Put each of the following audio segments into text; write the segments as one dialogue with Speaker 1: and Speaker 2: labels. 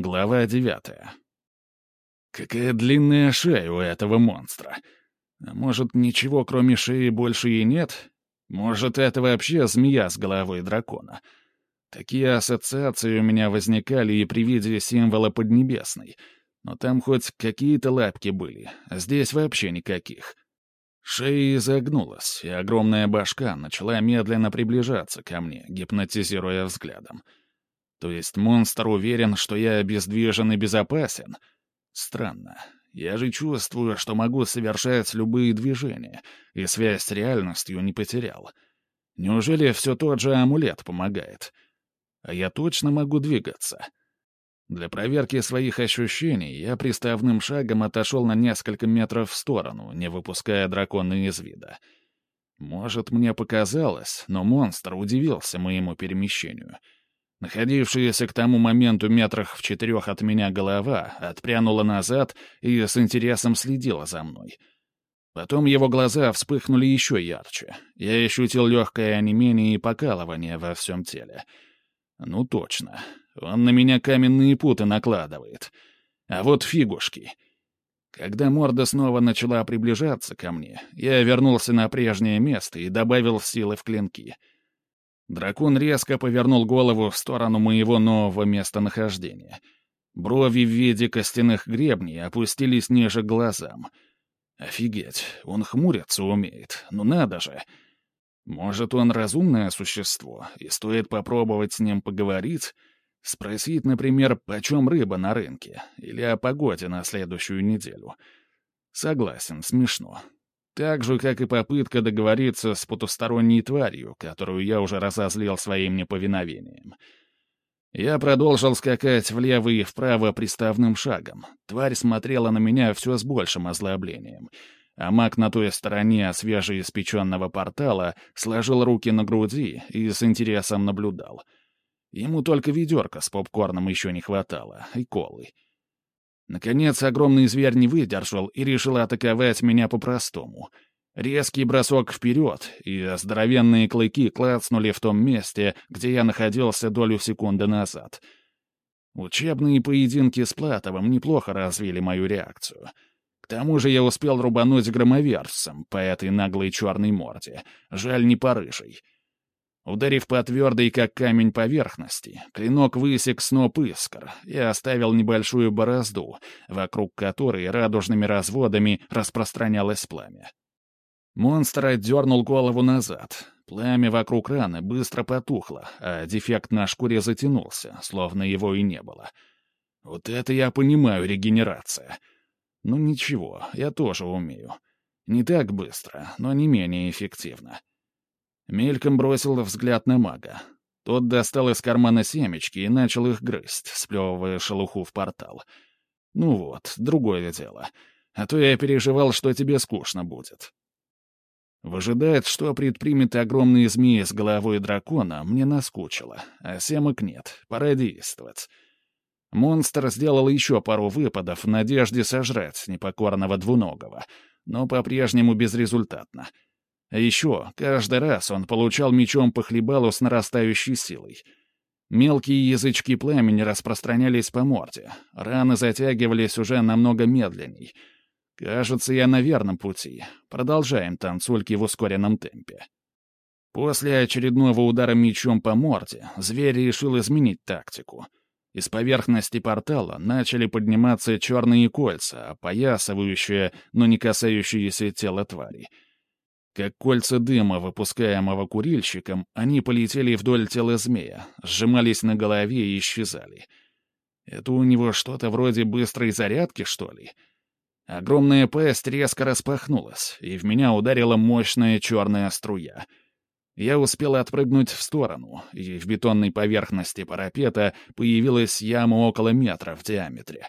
Speaker 1: Глава девятая. Какая длинная шея у этого монстра. А может, ничего кроме шеи больше и нет? Может, это вообще змея с головой дракона? Такие ассоциации у меня возникали и при виде символа Поднебесной. Но там хоть какие-то лапки были, а здесь вообще никаких. Шея изогнулась, и огромная башка начала медленно приближаться ко мне, гипнотизируя взглядом. — то есть монстр уверен, что я обездвижен и безопасен? Странно. Я же чувствую, что могу совершать любые движения, и связь с реальностью не потерял. Неужели все тот же амулет помогает? А я точно могу двигаться. Для проверки своих ощущений я приставным шагом отошел на несколько метров в сторону, не выпуская дракона из вида. Может, мне показалось, но монстр удивился моему перемещению — Находившаяся к тому моменту метрах в четырех от меня голова отпрянула назад и с интересом следила за мной. Потом его глаза вспыхнули еще ярче. Я ощутил легкое онемение и покалывание во всем теле. Ну точно, он на меня каменные путы накладывает. А вот фигушки. Когда морда снова начала приближаться ко мне, я вернулся на прежнее место и добавил силы в клинки — Дракон резко повернул голову в сторону моего нового местонахождения. Брови в виде костяных гребней опустились ниже глазам. Офигеть, он хмуриться умеет, ну надо же. Может, он разумное существо, и стоит попробовать с ним поговорить? Спросить, например, почем рыба на рынке, или о погоде на следующую неделю. Согласен, смешно. Так же, как и попытка договориться с потусторонней тварью, которую я уже разозлил своим неповиновением. Я продолжил скакать влево и вправо приставным шагом. Тварь смотрела на меня все с большим озлоблением. А маг на той стороне свежеиспеченного портала сложил руки на груди и с интересом наблюдал. Ему только ведерка с попкорном еще не хватало, и колы. Наконец, огромный зверь не выдержал и решил атаковать меня по-простому. Резкий бросок вперед, и здоровенные клыки клацнули в том месте, где я находился долю секунды назад. Учебные поединки с Платовым неплохо развили мою реакцию. К тому же я успел рубануть громоверцем по этой наглой черной морде, жаль, не по рыжей. Ударив по твердой, как камень, поверхности, клинок высек сноп искр и оставил небольшую борозду, вокруг которой радужными разводами распространялось пламя. Монстр отдернул голову назад. Пламя вокруг раны быстро потухло, а дефект на шкуре затянулся, словно его и не было. Вот это я понимаю регенерация. Ну ничего, я тоже умею. Не так быстро, но не менее эффективно. Мельком бросил взгляд на мага. Тот достал из кармана семечки и начал их грызть, сплевывая шелуху в портал. «Ну вот, другое дело. А то я переживал, что тебе скучно будет». Выжидает, что предпримет огромные змеи с головой дракона, мне наскучило, а семок нет, пора действовать. Монстр сделал еще пару выпадов в надежде сожрать непокорного двуногого, но по-прежнему безрезультатно — а еще каждый раз он получал мечом по хлебалу с нарастающей силой. Мелкие язычки пламени распространялись по морде, раны затягивались уже намного медленней. Кажется, я на верном пути. Продолжаем танцульки в ускоренном темпе. После очередного удара мечом по морде зверь решил изменить тактику. Из поверхности портала начали подниматься черные кольца, опоясывающие, но не касающиеся тела твари — как кольца дыма, выпускаемого курильщиком, они полетели вдоль тела змея, сжимались на голове и исчезали. Это у него что-то вроде быстрой зарядки, что ли? Огромная пасть резко распахнулась, и в меня ударила мощная черная струя. Я успел отпрыгнуть в сторону, и в бетонной поверхности парапета появилась яма около метра в диаметре.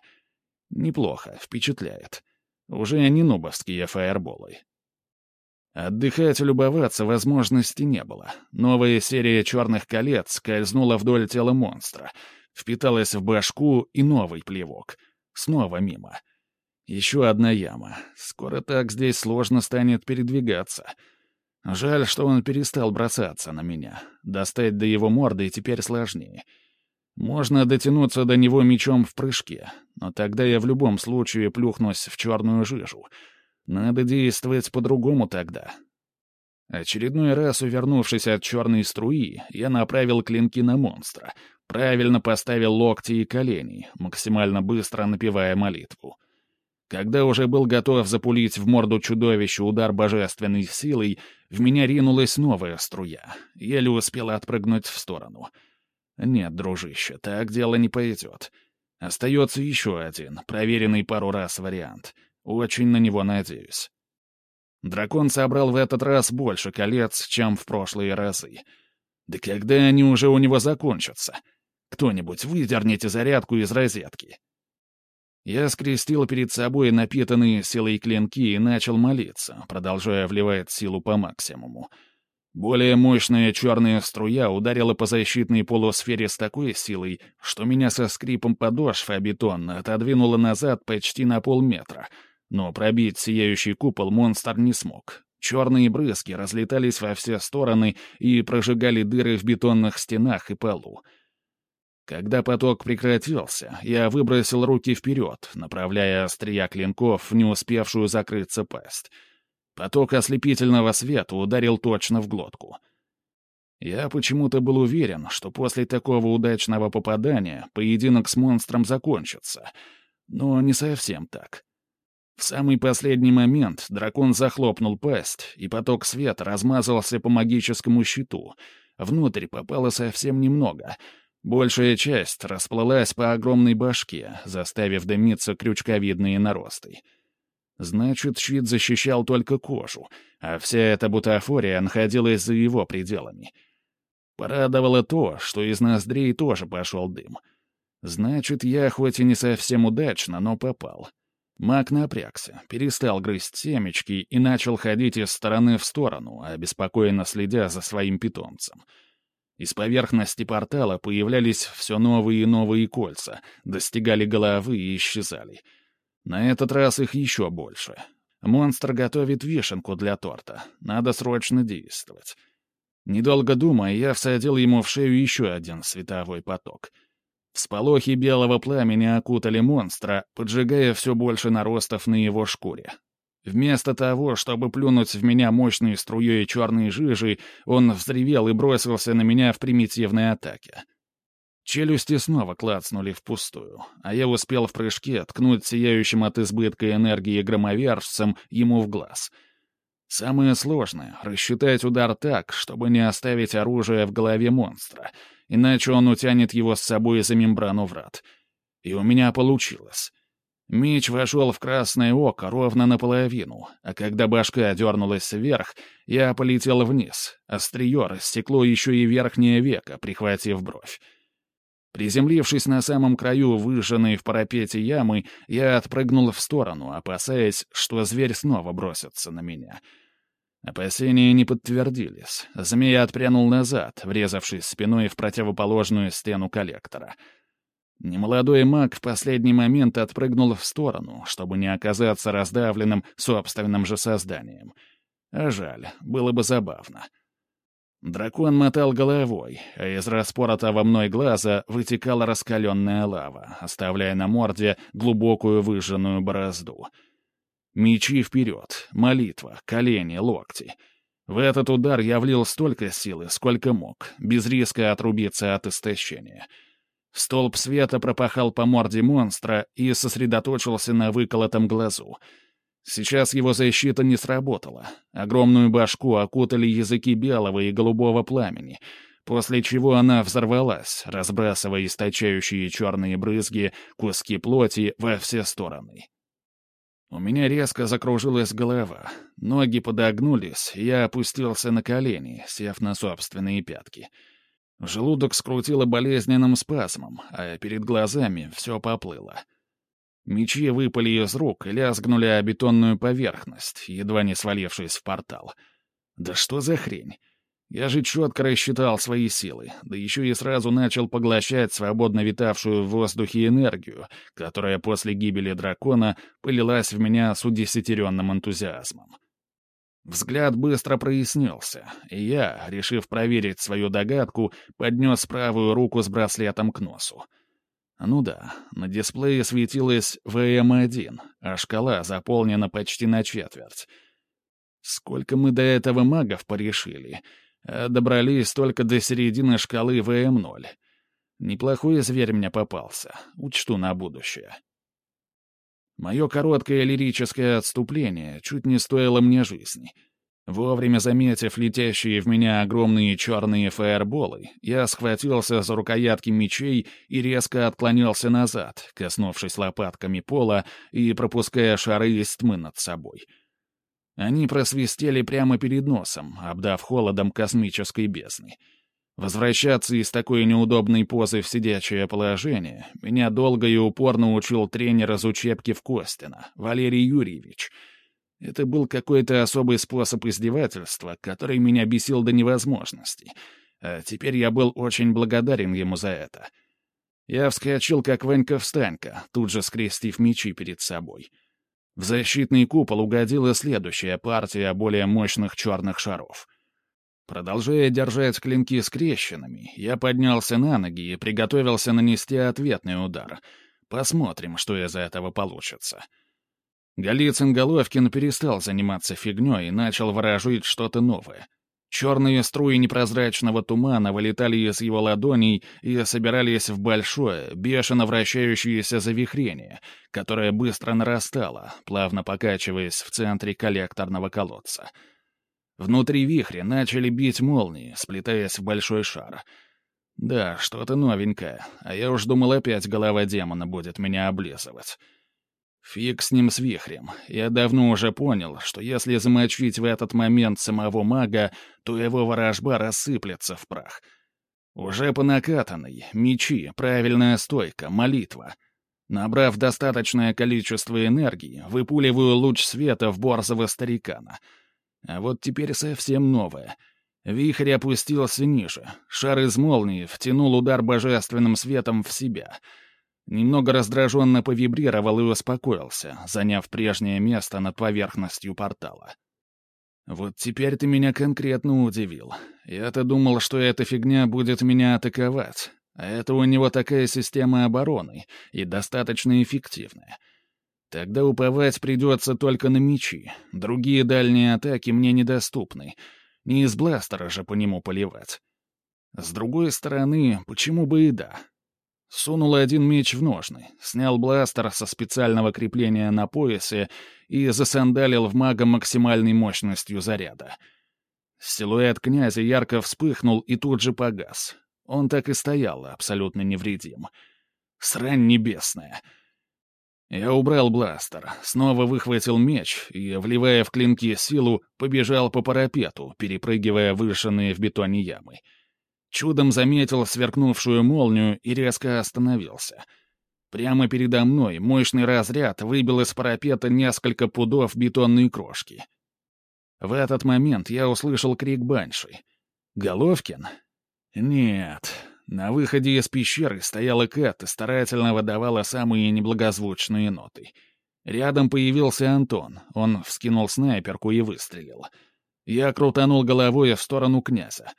Speaker 1: Неплохо, впечатляет. Уже не нубовские фаерболы. Отдыхать и любоваться возможности не было. Новая серия черных колец скользнула вдоль тела монстра, впиталась в башку и новый плевок. Снова мимо. Еще одна яма. Скоро так здесь сложно станет передвигаться. Жаль, что он перестал бросаться на меня. Достать до его морды теперь сложнее. Можно дотянуться до него мечом в прыжке, но тогда я в любом случае плюхнусь в черную жижу. Надо действовать по-другому тогда. Очередной раз, увернувшись от черной струи, я направил клинки на монстра, правильно поставил локти и колени, максимально быстро напевая молитву. Когда уже был готов запулить в морду чудовища удар божественной силой, в меня ринулась новая струя. Еле успела отпрыгнуть в сторону. Нет, дружище, так дело не пойдет. Остается еще один, проверенный пару раз вариант. Очень на него надеюсь. Дракон собрал в этот раз больше колец, чем в прошлые разы. Да когда они уже у него закончатся? Кто-нибудь выдерните зарядку из розетки. Я скрестил перед собой напитанные силой клинки и начал молиться, продолжая вливать силу по максимуму. Более мощная черная струя ударила по защитной полусфере с такой силой, что меня со скрипом подошв о бетон отодвинуло назад почти на полметра. Но пробить сияющий купол монстр не смог. Черные брызги разлетались во все стороны и прожигали дыры в бетонных стенах и полу. Когда поток прекратился, я выбросил руки вперед, направляя острия клинков в не успевшую закрыться пасть. Поток ослепительного света ударил точно в глотку. Я почему-то был уверен, что после такого удачного попадания поединок с монстром закончится. Но не совсем так. В самый последний момент дракон захлопнул пасть, и поток света размазался по магическому щиту. Внутрь попало совсем немного — Большая часть расплылась по огромной башке, заставив дымиться крючковидные наросты. Значит, щит защищал только кожу, а вся эта бутафория находилась за его пределами. Порадовало то, что из ноздрей тоже пошел дым. Значит, я хоть и не совсем удачно, но попал. Маг напрягся, перестал грызть семечки и начал ходить из стороны в сторону, обеспокоенно следя за своим питомцем — из поверхности портала появлялись все новые и новые кольца, достигали головы и исчезали. На этот раз их еще больше. Монстр готовит вишенку для торта. Надо срочно действовать. Недолго думая, я всадил ему в шею еще один световой поток. Всполохи белого пламени окутали монстра, поджигая все больше наростов на его шкуре. Вместо того, чтобы плюнуть в меня мощной струей черной жижи, он взревел и бросился на меня в примитивной атаке. Челюсти снова клацнули впустую, а я успел в прыжке ткнуть сияющим от избытка энергии громовержцем ему в глаз. Самое сложное — рассчитать удар так, чтобы не оставить оружие в голове монстра, иначе он утянет его с собой за мембрану врат. И у меня получилось. Меч вошел в красное око ровно наполовину, а когда башка дернулась вверх, я полетел вниз. Острие рассекло еще и верхнее веко, прихватив бровь. Приземлившись на самом краю выжженной в парапете ямы, я отпрыгнул в сторону, опасаясь, что зверь снова бросится на меня. Опасения не подтвердились. Змея отпрянул назад, врезавшись спиной в противоположную стену коллектора — Немолодой маг в последний момент отпрыгнул в сторону, чтобы не оказаться раздавленным собственным же созданием. А жаль, было бы забавно. Дракон мотал головой, а из распоротого мной глаза вытекала раскаленная лава, оставляя на морде глубокую выжженную борозду. Мечи вперед, молитва, колени, локти. В этот удар я влил столько силы, сколько мог, без риска отрубиться от истощения — Столб света пропахал по морде монстра и сосредоточился на выколотом глазу. Сейчас его защита не сработала. Огромную башку окутали языки белого и голубого пламени, после чего она взорвалась, разбрасывая источающие черные брызги, куски плоти во все стороны. У меня резко закружилась голова, ноги подогнулись, я опустился на колени, сев на собственные пятки — Желудок скрутило болезненным спазмом, а перед глазами все поплыло. Мечи выпали из рук и лязгнули о бетонную поверхность, едва не свалившись в портал. Да что за хрень? Я же четко рассчитал свои силы, да еще и сразу начал поглощать свободно витавшую в воздухе энергию, которая после гибели дракона полилась в меня с удесятеренным энтузиазмом. Взгляд быстро прояснился, и я, решив проверить свою догадку, поднес правую руку с браслетом к носу. Ну да, на дисплее светилась ВМ-1, а шкала заполнена почти на четверть. Сколько мы до этого магов порешили, а добрались только до середины шкалы ВМ-0. Неплохой зверь мне попался, учту на будущее. Мое короткое лирическое отступление чуть не стоило мне жизни. Вовремя заметив летящие в меня огромные черные фаерболы, я схватился за рукоятки мечей и резко отклонился назад, коснувшись лопатками пола и пропуская шары из тьмы над собой. Они просвистели прямо перед носом, обдав холодом космической бездны. Возвращаться из такой неудобной позы в сидячее положение меня долго и упорно учил тренер из учебки в Костина, Валерий Юрьевич. Это был какой-то особый способ издевательства, который меня бесил до невозможности. А теперь я был очень благодарен ему за это. Я вскочил, как Ванька-встанька, тут же скрестив мечи перед собой. В защитный купол угодила следующая партия более мощных черных шаров — Продолжая держать клинки скрещенными, я поднялся на ноги и приготовился нанести ответный удар. Посмотрим, что из этого получится. Голицын Головкин перестал заниматься фигней и начал выражить что-то новое. Черные струи непрозрачного тумана вылетали из его ладоней и собирались в большое, бешено вращающееся завихрение, которое быстро нарастало, плавно покачиваясь в центре коллекторного колодца — Внутри вихря начали бить молнии, сплетаясь в большой шар. Да, что-то новенькое, а я уж думал, опять голова демона будет меня облизывать. Фиг с ним с вихрем. Я давно уже понял, что если замочить в этот момент самого мага, то его ворожба рассыплется в прах. Уже по накатанной, мечи, правильная стойка, молитва. Набрав достаточное количество энергии, выпуливаю луч света в борзого старикана — а вот теперь совсем новое. Вихрь опустился ниже. Шар из молнии втянул удар божественным светом в себя. Немного раздраженно повибрировал и успокоился, заняв прежнее место над поверхностью портала. Вот теперь ты меня конкретно удивил. Я-то думал, что эта фигня будет меня атаковать. А это у него такая система обороны, и достаточно эффективная. Тогда уповать придется только на мечи. Другие дальние атаки мне недоступны. Не из бластера же по нему поливать. С другой стороны, почему бы и да? Сунул один меч в ножны, снял бластер со специального крепления на поясе и засандалил в мага максимальной мощностью заряда. Силуэт князя ярко вспыхнул и тут же погас. Он так и стоял, абсолютно невредим. Срань небесная — я убрал бластер, снова выхватил меч и, вливая в клинки силу, побежал по парапету, перепрыгивая вышенные в бетоне ямы. Чудом заметил сверкнувшую молнию и резко остановился. Прямо передо мной мощный разряд выбил из парапета несколько пудов бетонной крошки. В этот момент я услышал крик Банши. «Головкин?» «Нет, на выходе из пещеры стояла Кэт и старательно выдавала самые неблагозвучные ноты. Рядом появился Антон. Он вскинул снайперку и выстрелил. Я крутанул головой в сторону князя.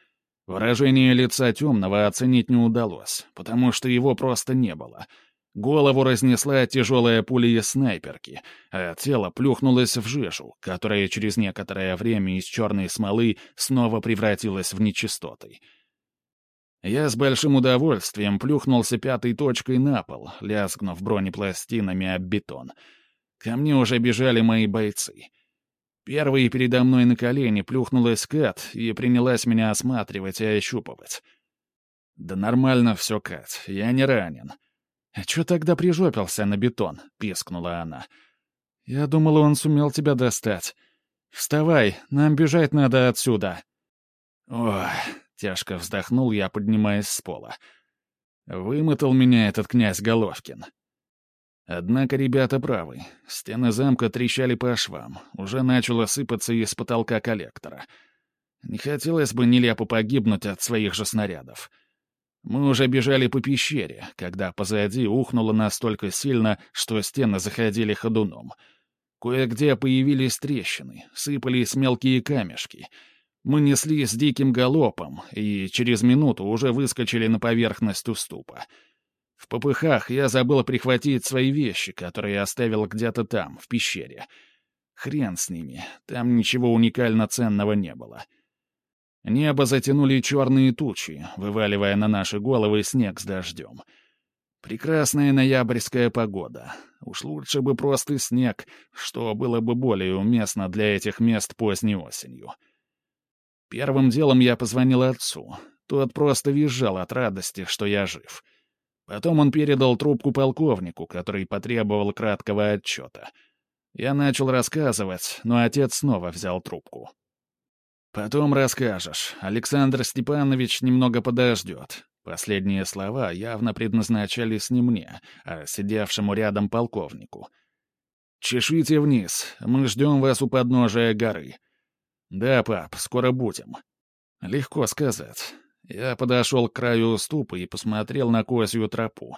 Speaker 1: Выражение лица темного оценить не удалось, потому что его просто не было. Голову разнесла тяжелая пуля из снайперки, а тело плюхнулось в жижу, которая через некоторое время из черной смолы снова превратилась в нечистоты. Я с большим удовольствием плюхнулся пятой точкой на пол, лязгнув бронепластинами об бетон. Ко мне уже бежали мои бойцы. Первой передо мной на колени плюхнулась Кат и принялась меня осматривать и ощупывать. «Да нормально все, Кат, я не ранен». «А чё тогда прижопился на бетон?» — пискнула она. «Я думала, он сумел тебя достать. Вставай, нам бежать надо отсюда». «Ой, Тяжко вздохнул я, поднимаясь с пола. Вымотал меня этот князь Головкин. Однако ребята правы. Стены замка трещали по швам. Уже начало сыпаться из потолка коллектора. Не хотелось бы нелепо погибнуть от своих же снарядов. Мы уже бежали по пещере, когда позади ухнуло настолько сильно, что стены заходили ходуном. Кое-где появились трещины, сыпались мелкие камешки. Мы неслись диким галопом, и через минуту уже выскочили на поверхность уступа. В попыхах я забыл прихватить свои вещи, которые оставил где-то там, в пещере. Хрен с ними, там ничего уникально ценного не было. Небо затянули черные тучи, вываливая на наши головы снег с дождем. Прекрасная ноябрьская погода. Уж лучше бы просто снег, что было бы более уместно для этих мест поздней осенью. Первым делом я позвонил отцу. Тот просто визжал от радости, что я жив. Потом он передал трубку полковнику, который потребовал краткого отчета. Я начал рассказывать, но отец снова взял трубку. «Потом расскажешь. Александр Степанович немного подождет». Последние слова явно предназначались не мне, а сидевшему рядом полковнику. «Чешите вниз. Мы ждем вас у подножия горы». «Да, пап, скоро будем». «Легко сказать. Я подошел к краю уступа и посмотрел на козью тропу.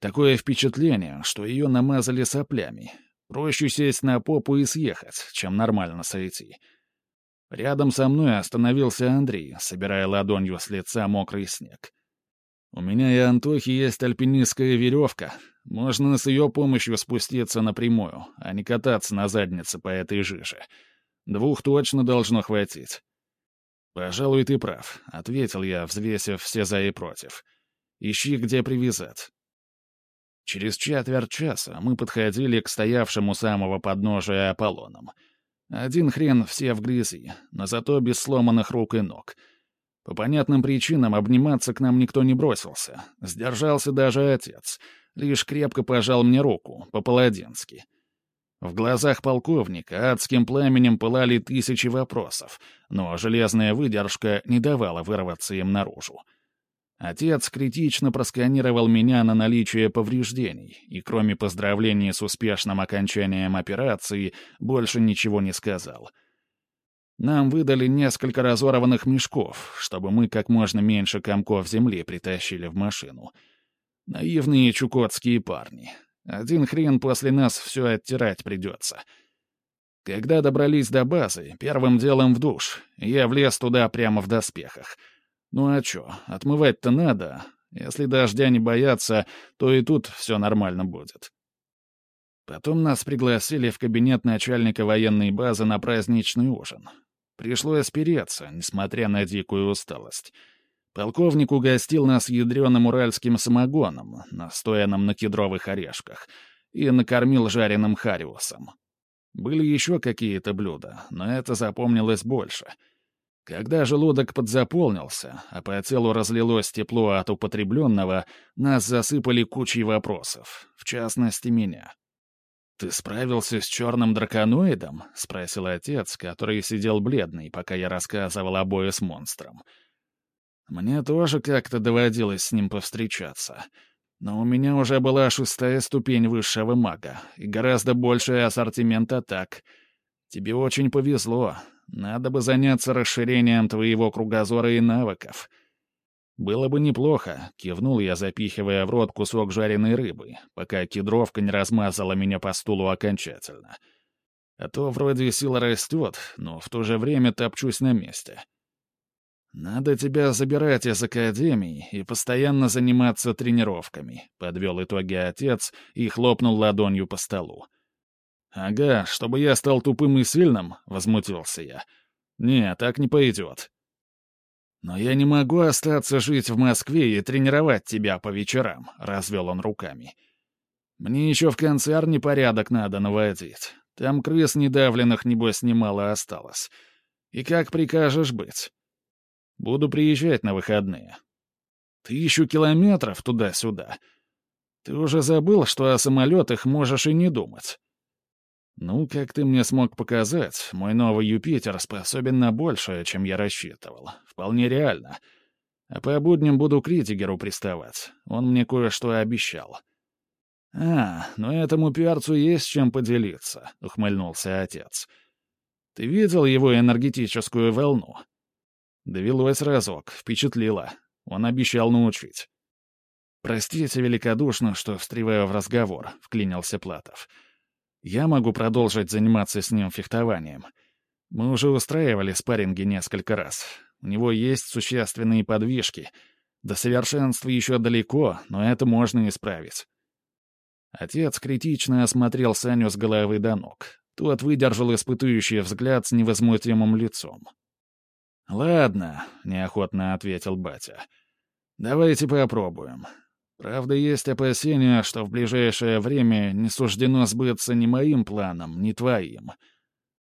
Speaker 1: Такое впечатление, что ее намазали соплями. Проще сесть на попу и съехать, чем нормально сойти. Рядом со мной остановился Андрей, собирая ладонью с лица мокрый снег. «У меня и Антохи есть альпинистская веревка. Можно с ее помощью спуститься напрямую, а не кататься на заднице по этой жиже. Двух точно должно хватить. «Пожалуй, ты прав», — ответил я, взвесив все за и против. «Ищи, где привязать». Через четверть часа мы подходили к стоявшему самого подножия Аполлоном. Один хрен все в грязи, но зато без сломанных рук и ног. По понятным причинам обниматься к нам никто не бросился. Сдержался даже отец. Лишь крепко пожал мне руку, по-паладински. В глазах полковника адским пламенем пылали тысячи вопросов, но железная выдержка не давала вырваться им наружу. Отец критично просканировал меня на наличие повреждений, и кроме поздравлений с успешным окончанием операции, больше ничего не сказал. Нам выдали несколько разорванных мешков, чтобы мы как можно меньше комков земли притащили в машину. Наивные чукотские парни. Один хрен после нас все оттирать придется. Когда добрались до базы, первым делом в душ. Я влез туда прямо в доспехах. Ну а чё, отмывать-то надо. Если дождя не бояться, то и тут все нормально будет. Потом нас пригласили в кабинет начальника военной базы на праздничный ужин. Пришлось переться, несмотря на дикую усталость. Полковник угостил нас ядреным уральским самогоном, настоянным на кедровых орешках, и накормил жареным хариусом. Были еще какие-то блюда, но это запомнилось больше. Когда желудок подзаполнился, а по телу разлилось тепло от употребленного, нас засыпали кучей вопросов, в частности, меня. «Ты справился с черным драконоидом?» — спросил отец, который сидел бледный, пока я рассказывал о бою с монстром. — мне тоже как-то доводилось с ним повстречаться. Но у меня уже была шестая ступень высшего мага и гораздо больший ассортимент атак. Тебе очень повезло. Надо бы заняться расширением твоего кругозора и навыков. Было бы неплохо, кивнул я, запихивая в рот кусок жареной рыбы, пока кедровка не размазала меня по стулу окончательно. А то вроде сила растет, но в то же время топчусь на месте. — «Надо тебя забирать из академии и постоянно заниматься тренировками», — подвел итоги отец и хлопнул ладонью по столу. «Ага, чтобы я стал тупым и сильным?» — возмутился я. «Не, так не пойдет». «Но я не могу остаться жить в Москве и тренировать тебя по вечерам», — развел он руками. «Мне еще в концерне порядок надо наводить. Там крыс недавленных, небось, немало осталось. И как прикажешь быть?» Буду приезжать на выходные. Тысячу километров туда-сюда. Ты уже забыл, что о самолетах можешь и не думать. Ну, как ты мне смог показать, мой новый Юпитер способен на большее, чем я рассчитывал. Вполне реально. А по будням буду к Ритигеру приставать. Он мне кое-что обещал. «А, ну этому перцу есть чем поделиться», — ухмыльнулся отец. «Ты видел его энергетическую волну?» Довелось разок, впечатлило. Он обещал научить. «Простите великодушно, что встреваю в разговор», — вклинился Платов. Я могу продолжить заниматься с ним фехтованием. Мы уже устраивали спарринги несколько раз. У него есть существенные подвижки. До совершенства еще далеко, но это можно исправить. Отец критично осмотрел Саню с головы до ног. Тот выдержал испытующий взгляд с невозмутимым лицом. «Ладно», — неохотно ответил батя. «Давайте попробуем. Правда, есть опасения, что в ближайшее время не суждено сбыться ни моим планом, ни твоим.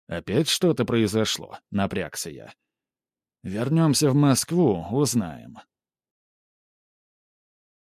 Speaker 1: Опять что-то произошло, напрягся я. Вернемся в Москву, узнаем.